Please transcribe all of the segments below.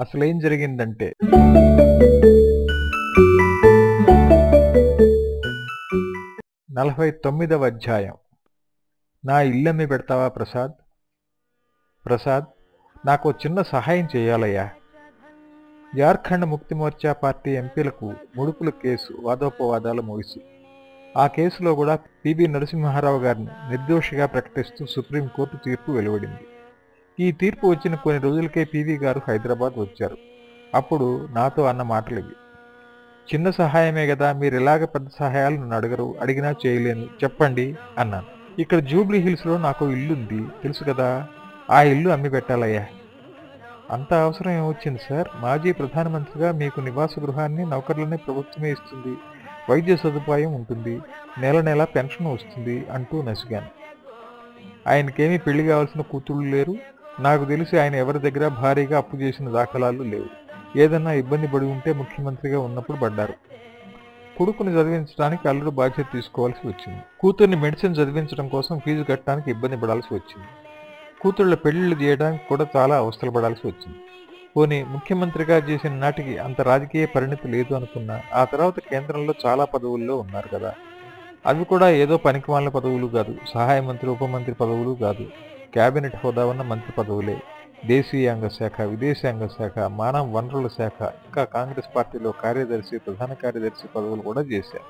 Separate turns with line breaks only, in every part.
అసలేం జరిగిందంటే నలభై తొమ్మిదవ అధ్యాయం. నా ఇల్లమ్మి పెడతావా ప్రసాద్? ప్రసాద్ నాకు చిన్న సహాయం చేయాలయ్యా. జార్ఖండ్ ముక్తి మోర్చా పార్టీ ఎంపీలకు ముడుపుల కేసు వాదోపవాదాలు ముగిసి. ఆ కేసులో కూడా పిబి నరసింహారావు గారిని నిర్దోషిగా ప్రకటిస్తూ సుప్రీంకోర్టు తీర్పు వెలువడింది. ఈ తీర్పు వచ్చిన కొన్ని రోజులకే పివి గారు హైదరాబాద్ వచ్చారు. అప్పుడు నాతో అన్న మాటలు ఇవి చిన్న సహాయమే కదా మీరు ఇలాగ పెద్ద సహాయాలు నన్ను అడగరు అడిగినా చేయలేను చెప్పండి అన్నాను. ఇక్కడ జూబ్లీ హిల్స్లో నాకు ఇల్లుంది తెలుసు కదా ఆ ఇల్లు అమ్మి పెట్టాలయ్యా అంత అవసరం ఏమొచ్చింది సార్? మాజీ ప్రధానమంత్రిగా మీకు నివాస గృహాన్ని నౌకర్లనే ప్రభుత్వమే ఇస్తుంది వైద్య సదుపాయం ఉంటుంది నెల నెల పెన్షన్ వస్తుంది అంటూ నసిగాను. ఆయనకేమీ పెళ్ళి కావాల్సిన కూతుళ్ళు లేరు నాకు తెలిసి ఆయన ఎవరి దగ్గర భారీగా అప్పు చేసిన దాఖలాలు లేవు. ఏదన్నా ఇబ్బంది పడి ఉంటే ముఖ్యమంత్రిగా ఉన్నప్పుడు పడ్డారు. కొడుకుని చదివించడానికి అల్లుడు బాధ్యత తీసుకోవాల్సి వచ్చింది. కూతుర్ని మెడిసిన్ చదివించడం కోసం ఫీజు కట్టడానికి ఇబ్బంది పడాల్సి వచ్చింది. కూతుళ్ళ పెళ్ళిళ్ళు చేయడానికి కూడా చాలా అవస్థలు పడాల్సి వచ్చింది. పోనీ ముఖ్యమంత్రిగా చేసిన నాటికి అంత రాజకీయ పరిణితి లేదు అనుకున్నా ఆ తర్వాత కేంద్రంలో చాలా పదవుల్లో ఉన్నారు కదా. అవి కూడా ఏదో పనికిమాలిన పదవులు కాదు. సహాయ మంత్రి ఉప మంత్రి పదవులు కాదు. కేబినెట్ హోదా ఉన్న మంత్రి పదవులే. దేశీయాంగ శాఖ విదేశాంగ శాఖ మానవ వనరుల శాఖ ఇంకా కాంగ్రెస్ పార్టీలో కార్యదర్శి ప్రధాన కార్యదర్శి పదవులు కూడా చేశారు.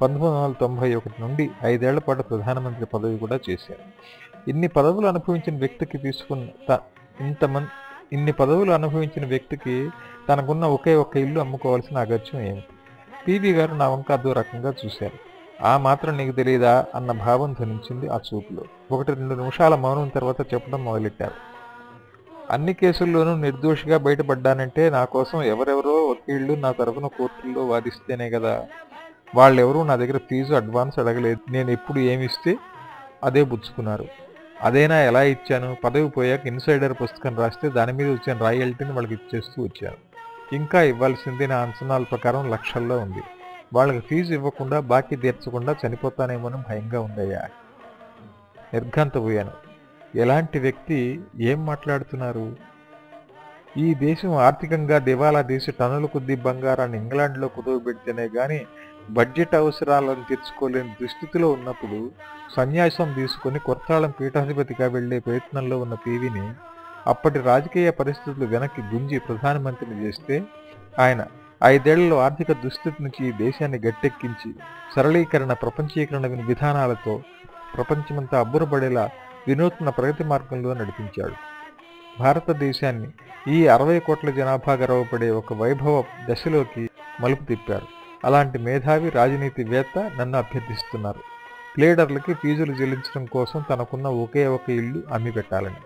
పంతొమ్మిది వందల తొంభై ఒకటి నుండి ఐదేళ్ళ పాటు ప్రధానమంత్రి పదవి కూడా చేశారు. ఇన్ని పదవులు అనుభవించిన వ్యక్తికి తీసుకున్న ఇంతమంది ఇన్ని పదవులు అనుభవించిన వ్యక్తికి తనకున్న ఒకే ఒక్క ఇల్లు అమ్ముకోవాల్సిన అగత్యం ఏమిటి? పీవీ గారు నా వంక అదో రకంగా చూశారు. ఆ మాత్రం నీకు తెలియదా అన్న భావం ధ్వనించింది ఆ చూపులో. ఒకటి రెండు నిమిషాల మౌనం తర్వాత చెప్పడం మొదలెట్టారు. అన్ని కేసుల్లోనూ నిర్దోషిగా బయటపడ్డానంటే నా కోసం ఎవరెవరో వకీళ్ళు నా తరఫున కోర్టుల్లో వాదిస్తేనే కదా. వాళ్ళెవరూ నా దగ్గర ఫీజు అడ్వాన్స్ అడగలేదు. నేను ఎప్పుడు ఏమిస్తే అదే పుచ్చుకున్నారు అదేనా ఎలా ఇచ్చాను? పదవి పోయాక ఇన్సైడర్ పుస్తకం రాస్తే దాని మీద వచ్చిన రాయల్టీని వాళ్ళకి ఇచ్చేస్తూ వచ్చాను. ఇంకా ఇవ్వాల్సింది నా అంచనాల ప్రకారం లక్షల్లో ఉంది. వాళ్ళకి ఫీజు ఇవ్వకుండా బాకీ తీర్చకుండా చనిపోతానేమోనని భయంగా ఉందయ్యా. నిర్ఘాంతపోయాను ఎలాంటి వ్యక్తి ఏం మాట్లాడుతున్నారు? ఈ దేశం ఆర్థికంగా దివాలా తీసి టన్నుల కొద్దీ బంగారాన్ని ఇంగ్లాండ్లో కుదువబెడితేనే కానీ గాని బడ్జెట్ అవసరాలను తీర్చుకోలేని దుస్థితిలో ఉన్నప్పుడు సన్యాసం తీసుకుని కొత్తాళం పీఠాధిపతిగా వెళ్ళే ప్రయత్నంలో ఉన్న పీవీని అప్పటి రాజకీయ పరిస్థితులు వెనక్కి గుంజి ప్రధానమంత్రిని చేస్తే ఆయన ఐదేళ్ళలో ఆర్థిక దుస్థితి నుంచి దేశాన్ని గట్టెక్కించి సరళీకరణ ప్రపంచీకరణ విధానాలతో ప్రపంచమంతా అబ్బురపడేలా వినూత్న ప్రగతి మార్గంలో నడిపించాడు. భారతదేశాన్ని ఈ అరవై కోట్ల జనాభా గర్వపడే ఒక వైభవ దశలోకి మలుపు తిప్పారు. అలాంటి మేధావి రాజనీతివేత్త నన్ను అభ్యర్థిస్తున్నారు. లీడర్లకి ఫీజులు చెల్లించడం కోసం తనకున్న ఒకే ఒక ఇల్లు అమ్మి పెట్టాలని.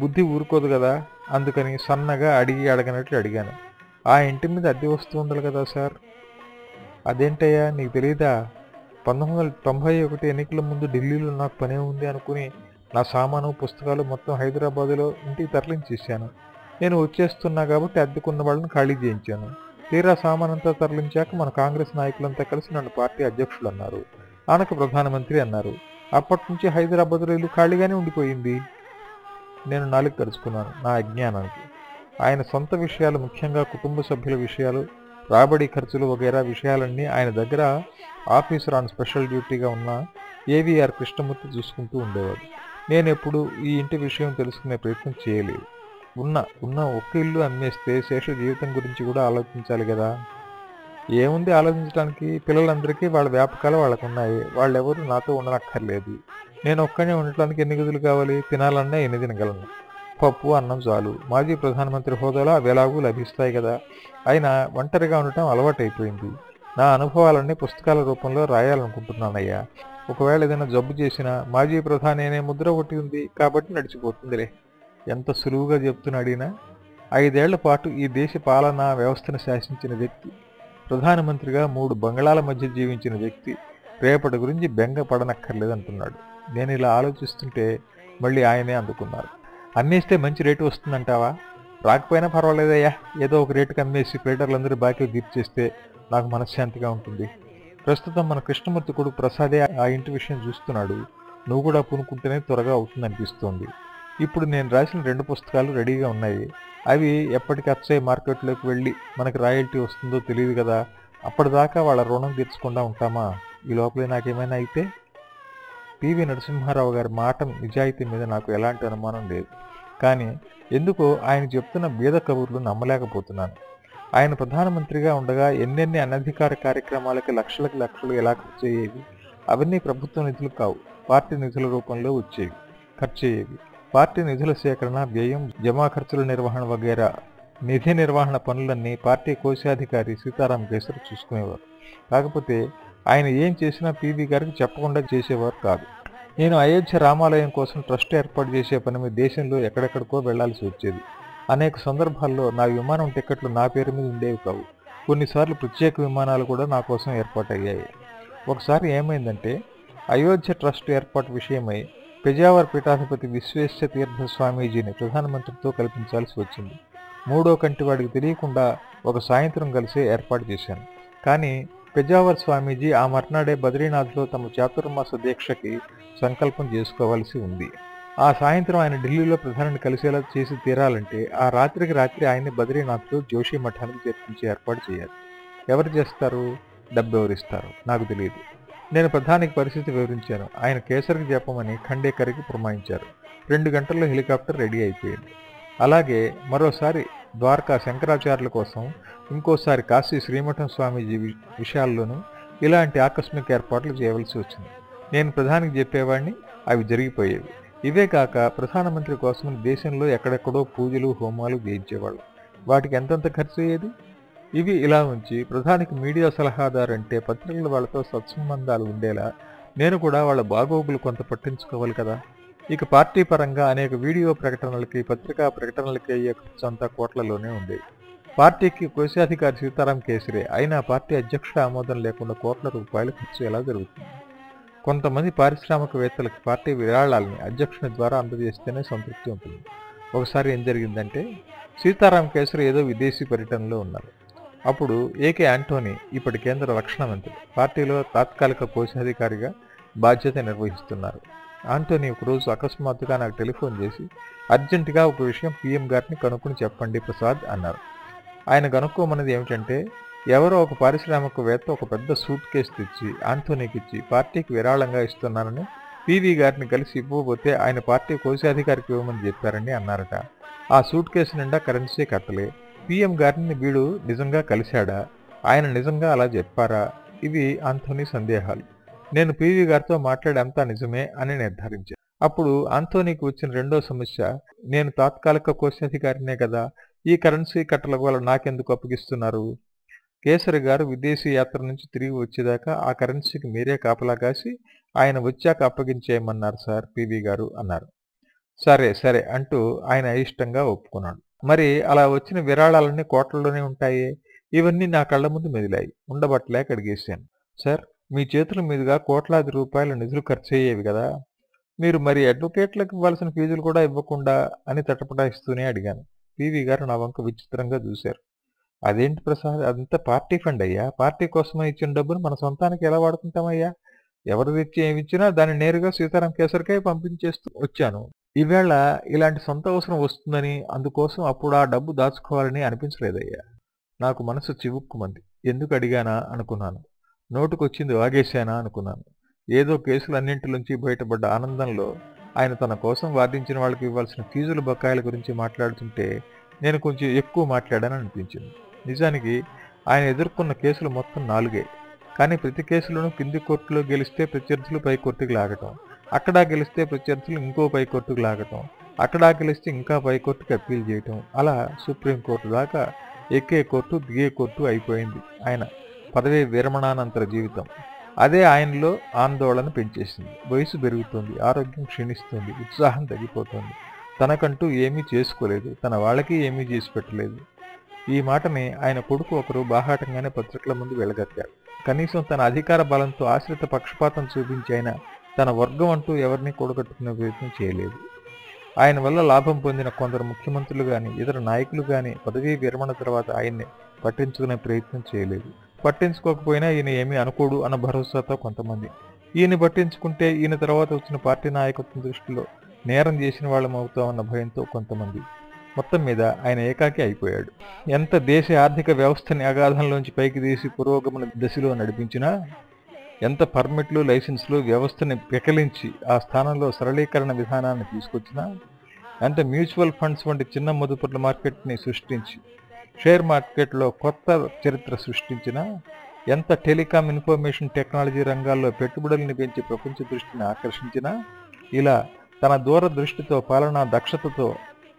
బుద్ధి ఊరుకోదు కదా? అందుకని సన్నగా అడిగి అడగనట్లు అడిగాను. ఆ ఇంటి మీద అద్దె వస్తుంది కదా సార్. అదేంటయ్యా నీకు తెలియదా పంతొమ్మిది వందల తొంభై ఒకటి ఎన్నికల ముందు ఢిల్లీలో నాకు పనే ఉంది అనుకుని నా సామాను పుస్తకాలు మొత్తం హైదరాబాదులో ఇంటికి తరలించేశాను. నేను వచ్చేస్తున్నా కాబట్టి అద్దెకున్న వాళ్ళని ఖాళీ చేయించాను. తీరా సామానంతా తరలించాక మన కాంగ్రెస్ నాయకులంతా కలిసి నన్ను పార్టీ అధ్యక్షులు అన్నారు. ఆనకు ప్రధానమంత్రి అన్నారు అప్పటి నుంచి హైదరాబాద్లో ఇల్లు ఖాళీగానే ఉండిపోయింది. నేను నాలుగు కలుసుకున్నాను నా అజ్ఞానానికి. ఆయన సొంత విషయాలు ముఖ్యంగా కుటుంబ సభ్యుల విషయాలు రాబడి ఖర్చులు వగైరా విషయాలన్నీ ఆయన దగ్గర ఆఫీసర్ ఆన్ స్పెషల్ డ్యూటీగా ఉన్న ఏవిఆర్ కృష్ణమూర్తి చూసుకుంటూ ఉండేవాడు. నేను ఎప్పుడు ఈ ఇంటి విషయం తెలుసుకునే ప్రయత్నం చేయలేదు. ఉన్న ఉన్న ఒక్క ఇల్లు అమ్మేస్తే శేష జీవితం గురించి కూడా ఆలోచించాలి కదా. ఏముంది ఆలోచించడానికి పిల్లలందరికీ వాళ్ళ వ్యాపకాలు వాళ్ళకున్నాయి. వాళ్ళెవరు నాతో ఉండనక్కర్లేదు. నేను ఒక్కనే ఉండటానికి ఎన్ని గదులు కావాలి? తినాలన్నా ఎన్ని తినగలను? పప్పు అన్నం చాలు. మాజీ ప్రధానమంత్రి హోదాలో అవి లభిస్తాయి కదా. అయినా ఒంటరిగా ఉండటం అలవాటైపోయింది. నా అనుభవాలన్నీ పుస్తకాల రూపంలో రాయాలనుకుంటున్నానయ్యా. ఒకవేళ ఏదైనా జబ్బు చేసినా మాజీ ప్రధాని అనే ముద్ర ఒకటి ఉంది కాబట్టి నడిచిపోతుందిలే. ఎంత సులువుగా చెప్తున్నాడినా ఐదేళ్ళ పాటు ఈ దేశ పాలనా వ్యవస్థను శాసించిన వ్యక్తి ప్రధానమంత్రిగా మూడు బంగాళాల మధ్య జీవించిన వ్యక్తి రేపటి గురించి బెంగ పడనక్కర్లేదంటున్నాడు నేను ఇలా ఆలోచిస్తుంటే మళ్ళీ ఆయనే అందుకున్నారు. అమ్మేస్తే మంచి రేటు వస్తుందంటావా? రాకపోయినా పర్వాలేదయ్యా. ఏదో ఒక రేటుకి అమ్మేసి క్రీడర్లందరూ బాకీలు తీర్చేస్తే నాకు మనశ్శాంతిగా ఉంటుంది. ప్రస్తుతం మన కృష్ణమూర్తి కొడుకు ప్రసాదే ఆ ఇంటి విషయం చూస్తున్నాడు. నువ్వు కూడా పూనుకుంటేనే త్వరగా అవుతుందనిపిస్తోంది. ఇప్పుడు నేను రాసిన రెండు పుస్తకాలు రెడీగా ఉన్నాయి. అవి ఎప్పటికి అచ్చే మార్కెట్లోకి వెళ్ళి మనకి రాయల్టీ వస్తుందో తెలియదు కదా. అప్పటిదాకా వాళ్ళ రుణం తీర్చకుండా ఉంటామా? ఈ లోపలే నాకేమైనా అయితే పివి నరసింహారావు గారి మాట నిజాయితీ మీద నాకు ఎలాంటి అనుమానం లేదు. కానీ ఎందుకో ఆయన చెప్తున్న బీద కబుర్లు నమ్మలేకపోతున్నాను. ఆయన ప్రధానమంత్రిగా ఉండగా ఎన్నెన్ని అనధికార కార్యక్రమాలకి లక్షలకు లక్షలు ఎలా ఖర్చు అయ్యేవి? అవన్నీ ప్రభుత్వ నిధులు కావు. పార్టీ నిధుల రూపంలో వచ్చేవి. ఖర్చు అయ్యేవి. పార్టీ నిధుల సేకరణ వ్యయం జమా ఖర్చుల నిర్వహణ వగైరా నిధి నిర్వహణ పనులన్నీ పార్టీ కోశాధికారి సీతారాం కేసరి చూసుకునేవారు. కాకపోతే ఆయన ఏం చేసినా పీవీ గారికి చెప్పకుండా చేసేవారు కాదు. నేను అయోధ్య రామాలయం కోసం ట్రస్ట్ ఏర్పాటు చేసే పని మీద దేశంలో ఎక్కడెక్కడికో వెళ్ళాల్సి వచ్చేది. అనేక సందర్భాల్లో నా విమానం టికెట్లు నా పేరు మీద ఉండేవి కావు. కొన్నిసార్లు ప్రత్యేక విమానాలు కూడా నా కోసం ఏర్పాటయ్యాయి. ఒకసారి ఏమైందంటే అయోధ్య ట్రస్ట్ ఏర్పాటు విషయమై పెజావర్ పీఠాధిపతి విశ్వేశ్వ తీర్థ స్వామీజీని ప్రధానమంత్రితో కల్పించాల్సి వచ్చింది. మూడో కంటి వాడికి తెలియకుండా ఒక సాయంత్రం కలిసి ఏర్పాటు చేశాను. కానీ పెజావర్ స్వామీజీ ఆ మర్నాడే బద్రీనాథ్లో తమ చాతుర్మాస దీక్షకి సంకల్పం చేసుకోవాల్సి ఉంది. ఆ సాయంత్రం ఆయన ఢిల్లీలో ప్రధానిని కలిసేలా చేసి తీరాలంటే ఆ రాత్రికి రాత్రి ఆయన్ని బద్రీనాథ్లో జోషి మఠానికి చేర్పించి ఏర్పాటు చేయాలి. ఎవరు చేస్తారు? డబ్బు ఎవరిస్తారు నాకు తెలియదు. నేను ప్రధానికి పరిస్థితి వివరించాను. ఆయన కేసరికి చెప్పమని ఖండేకర్కి పురమాయించారు. రెండు గంటల్లో హెలికాప్టర్ రెడీ అయిపోయింది. అలాగే మరోసారి ద్వారకా శంకరాచార్యుల కోసం ఇంకోసారి కాశీ శ్రీమఠం స్వామీజీ విషయాల్లోనూ ఇలాంటి ఆకస్మిక ఏర్పాట్లు చేయవలసి వచ్చింది. నేను ప్రధానికి చెప్పేవాడిని అవి జరిగిపోయేవి. ఇవే కాక ప్రధానమంత్రి కోసం దేశంలో ఎక్కడెక్కడో పూజలు హోమాలు చేయించేవాళ్ళు. వాటికి ఎంతెంత ఖర్చు అయ్యేది? ఇవి ఇలా ఉంచి ప్రధానికి మీడియా సలహాదారు అంటే పత్రికల వాళ్ళతో సత్సంబంధాలు ఉండేలా నేను కూడా వాళ్ళ బాగోగులు కొంత పట్టించుకోవాలి కదా. ఇక పార్టీ పరంగా అనేక వీడియో ప్రకటనలకి పత్రికా ప్రకటనలకి అయ్యే ఖర్చు అంతా కోట్లలోనే ఉంది. పార్టీకి కోశాధికారి సీతారాం కేసరి అయినా పార్టీ అధ్యక్షుల ఆమోదం లేకుండా కోట్ల రూపాయల ఖర్చు ఎలా జరుగుతుంది? కొంతమంది పారిశ్రామికవేత్తలకు పార్టీ విరాళాలని అధ్యక్షుని ద్వారా అందజేస్తేనే సంతృప్తి ఉంటుంది. ఒకసారి ఏం జరిగిందంటే సీతారాం కేసరి ఏదో విదేశీ పర్యటనలో ఉన్నారు. అప్పుడు ఏకే యాంటోనీ ఇప్పటి కేంద్ర రక్షణ మంత్రి పార్టీలో తాత్కాలిక కోశాధికారిగా బాధ్యత నిర్వహిస్తున్నారు. ఆంటోనీ ఒకరోజు అకస్మాత్తుగా నాకు టెలిఫోన్ చేసి అర్జెంటుగా ఒక విషయం పీఎం గారిని కనుక్కుని చెప్పండి ప్రసాద్ అన్నారు. ఆయన కనుక్కోమన్నది ఏమిటంటే ఎవరో ఒక పారిశ్రామికవేత్త ఒక పెద్ద సూట్ కేసు తెచ్చి ఆంటోనీకి ఇచ్చి పార్టీకి విరాళంగా ఇస్తున్నానని పీవీ గారిని కలిసి ఇవ్వబోతే ఆయన పార్టీ కోశాధికారికి ఇవ్వమని చెప్పారని అన్నారట. ఆ సూట్ కేసు నిండా కరెన్సీ కట్టలే. పీఎం గారిని వీడు నిజంగా కలిశాడా? ఆయన నిజంగా అలా చెప్పారా? ఇవి ఆంథోనీ సందేహాలు. నేను పీవీ గారితో మాట్లాడంతా నిజమే అని నిర్ధారించాను అప్పుడు ఆంథోనీకి వచ్చిన రెండో సమస్య నేను తాత్కాలిక కోశాధికారినే కదా ఈ కరెన్సీ కట్టల వల్ల నాకెందుకు అప్పగిస్తున్నారు? కేసరి గారు విదేశీ యాత్ర నుంచి తిరిగి వచ్చేదాకా ఆ కరెన్సీకి మీరే కాపలా కాసి ఆయన వచ్చాక అప్పగించేయమన్నారు సార్ పీవీ గారు అన్నారు. సరే సరే అంటూ ఆయన అయిష్టంగా ఒప్పుకున్నాడు. మరి అలా వచ్చిన విరాళాలన్నీ కోట్లలోనే ఉంటాయి? ఇవన్నీ నా కళ్ళ ముందు మెదిలాయి ఉండబట్టలేక అడిగేశాను. సార్ మీ చేతుల మీదుగా కోట్లాది రూపాయల నిధులు ఖర్చు అయ్యేవి కదా? మీరు మరి అడ్వకేట్లకు ఇవ్వాల్సిన ఫీజులు కూడా ఇవ్వకుండా అని తటపటాయిస్తూనే అడిగాను. పీవీ గారు నా వంక విచిత్రంగా చూశారు. అదేంటి ప్రసాద్? అదంతా పార్టీ ఫండ్ అయ్యా? పార్టీ కోసమే ఇచ్చిన డబ్బును మన సొంతానికి ఎలా వాడుకుంటామయ్యా? ఎవరు తెచ్చి ఏమి ఇచ్చినా దాన్ని నేరుగా సీతారాం కేసరికే పంపించేస్తూ వచ్చాను. ఈవేళ ఇలాంటి సొంత అవసరం వస్తుందని అందుకోసం అప్పుడు ఆ డబ్బు దాచుకోవాలని అనిపించలేదయ్యా. నాకు మనసు చివుక్కుమంది. ఎందుకు అడిగానా అనుకున్నాను. నోటుకొచ్చింది వాగేశానా అనుకున్నాను. ఏదో కేసులన్నింటిలోంచి బయటపడ్డ ఆనందంలో ఆయన తన కోసం వాదించిన వాళ్ళకి ఇవ్వాల్సిన ఫీజుల బకాయిల గురించి మాట్లాడుతుంటే నేను కొంచెం ఎక్కువ మాట్లాడానని అనిపించింది. నిజానికి ఆయన ఎదుర్కొన్న కేసులు మొత్తం నాలుగే. కానీ ప్రతి కేసులోనూ కింది కోర్టులో గెలిస్తే ప్రత్యర్థులు పై కోర్టుకు లాగటం అక్కడ గెలిస్తే ప్రత్యర్థులు ఇంకో పై కోర్టుకు లాగటం అక్కడ గెలిస్తే ఇంకా పై కోర్టుకు అప్పీల్ చేయటం అలా సుప్రీంకోర్టు దాకా ఎక్కే కోర్టు దిగే కోర్టు అయిపోయింది ఆయన. పదవీ విరమణానంతర జీవితం. అదే ఆయనలో ఆందోళన పెంచేసింది. వయసు పెరుగుతుంది ఆరోగ్యం క్షీణిస్తుంది ఉత్సాహం తగ్గిపోతుంది. తనకంటూ ఏమీ చేసుకోలేదు తన వాళ్ళకి ఏమీ చేసి పెట్టలేదు. ఈ మాటని ఆయన కొడుకు ఒకరు బాహాటంగానే పత్రికల ముందు వెళ్ళగట్టారు కనీసం తన అధికార బలంతో ఆశ్రిత పక్షపాతం చూపించి ఆయన తన వర్గం అంటూ ఎవరిని కూడగట్టుకునే ప్రయత్నం చేయలేదు. ఆయన వల్ల లాభం పొందిన కొందరు ముఖ్యమంత్రులు కానీ ఇతర నాయకులు కానీ పదవీ విరమణ తర్వాత ఆయన్ని పట్టించుకునే ప్రయత్నం చేయలేదు. పట్టించుకోకపోయినా ఈయన ఏమీ అనుకోడు అన్న భరోసాతో కొంతమంది. ఈయన పట్టించుకుంటే ఈయన తర్వాత వచ్చిన పార్టీ నాయకత్వం దృష్టిలో నేరం చేసిన వాళ్ళం అవుతామన్న భయంతో కొంతమంది. మొత్తం మీద ఆయన ఏకాకి అయిపోయాడు. ఎంత దేశ ఆర్థిక వ్యవస్థని అగాధంలోంచి పైకి తీసి పురోగమన దశలో నడిపించినా ఎంత పర్మిట్లు లైసెన్స్లు వ్యవస్థని పెకలించి ఆ స్థానంలో సరళీకరణ విధానాన్ని తీసుకొచ్చినా ఎంత మ్యూచువల్ ఫండ్స్ వంటి చిన్న మదుపుల మార్కెట్ని సృష్టించి షేర్ మార్కెట్లో కొత్త చరిత్ర సృష్టించినా ఎంత టెలికాం ఇన్ఫర్మేషన్ టెక్నాలజీ రంగాల్లో పెట్టుబడుల్ని పెంచి ప్రపంచ దృష్టిని ఆకర్షించినా ఇలా తన దూరదృష్టితో పాలనా దక్షతతో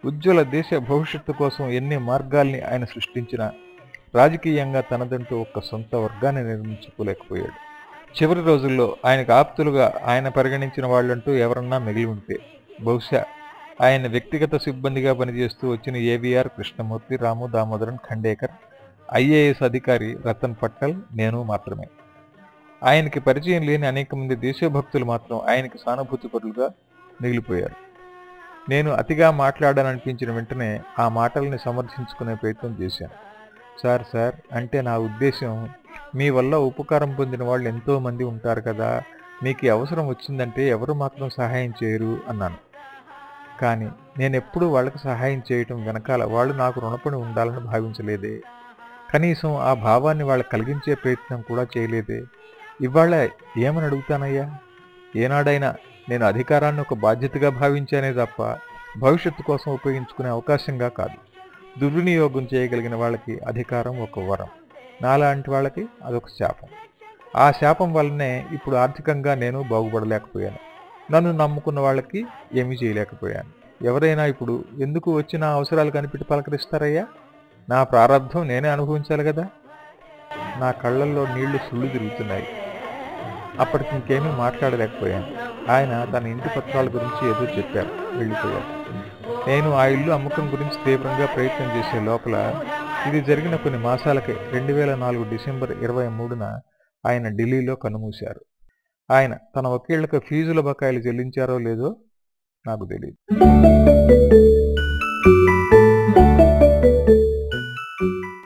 ఉజ్వల దేశ భవిష్యత్తు కోసం ఎన్ని మార్గాల్ని ఆయన సృష్టించినా రాజకీయంగా తనదంటూ ఒక్క సొంత వర్గాన్ని నిర్మించుకోలేకపోయాడు. చివరి రోజుల్లో ఆయనకు ఆప్తులుగా ఆయన పరిగణించిన వాళ్ళంటూ ఎవరన్నా మిగిలి ఉంటే బహుశా ఆయన వ్యక్తిగత సిబ్బందిగా పనిచేస్తూ వచ్చిన ఏవిఆర్ కృష్ణమూర్తి రాము దామోదరన్ ఖండేకర్ ఐఏఎస్ అధికారి రతన్ పట్టల్ నేను మాత్రమే. ఆయనకి పరిచయం లేని అనేక మంది దేశభక్తులు మాత్రం ఆయనకి సానుభూతిపరులుగా మిగిలిపోయారు. నేను అతిగా మాట్లాడాలనిపించిన వెంటనే ఆ మాటల్ని సమర్థించుకునే ప్రయత్నం చేశాను. సార్ సార్ అంటే నా ఉద్దేశం మీ వల్ల ఉపకారం పొందిన వాళ్ళు ఎంతోమంది ఉంటారు కదా మీకు అవసరం వచ్చిందంటే ఎవరు మాత్రం సహాయం చేయరు అన్నాను. కానీ నేను ఎప్పుడూ వాళ్ళకి సహాయం చేయటం వెనకాల వాళ్ళు నాకు రుణపడి ఉండాలని భావించలేదే. కనీసం ఆ భావాన్ని వాళ్ళకి కలిగించే ప్రయత్నం కూడా చేయలేదే. ఇవాళ ఏమని అడుగుతానయ్యా? ఏనాడైనా నేను అధికారాన్ని ఒక బాధ్యతగా భావించానే తప్ప భవిష్యత్తు కోసం ఉపయోగించుకునే అవకాశంగా కాదు. దుర్వినియోగం చేయగలిగిన వాళ్ళకి అధికారం ఒక వరం. నాలాంటి వాళ్ళకి అదొక శాపం. ఆ శాపం వల్లనే ఇప్పుడు ఆర్థికంగా నేను బాగుపడలేకపోయాను. నన్ను నమ్ముకున్న వాళ్ళకి ఏమీ చేయలేకపోయాను. ఎవరైనా ఇప్పుడు ఎందుకు వచ్చిన అవసరాలు కనిపెట్టి పలకరిస్తారయ్యా? నా ప్రారంధం నేనే అనుభవించాలి కదా? నా కళ్ళల్లో నీళ్ళు సుళ్ళు తిరుగుతున్నాయి. అప్పటికి ఇంకేమీ మాట్లాడలేకపోయాను. ఆయన తన ఇంటి పత్రాల గురించి ఏదో చెప్పారు. వెళ్ళిపోయారు. నేను ఆ ఇల్లు అమ్మకం గురించి తీవ్రంగా ప్రయత్నం చేసే లోపల ఇది జరిగిన కొన్ని మాసాలకే రెండు వేల నాలుగు డిసెంబర్ ఇరవై మూడున ఆయన ఢిల్లీలో కనుమూశారు ఆయన తన వకీళ్ళకు ఫీజుల బకాయిలు చెల్లించారో లేదో నాకు తెలియదు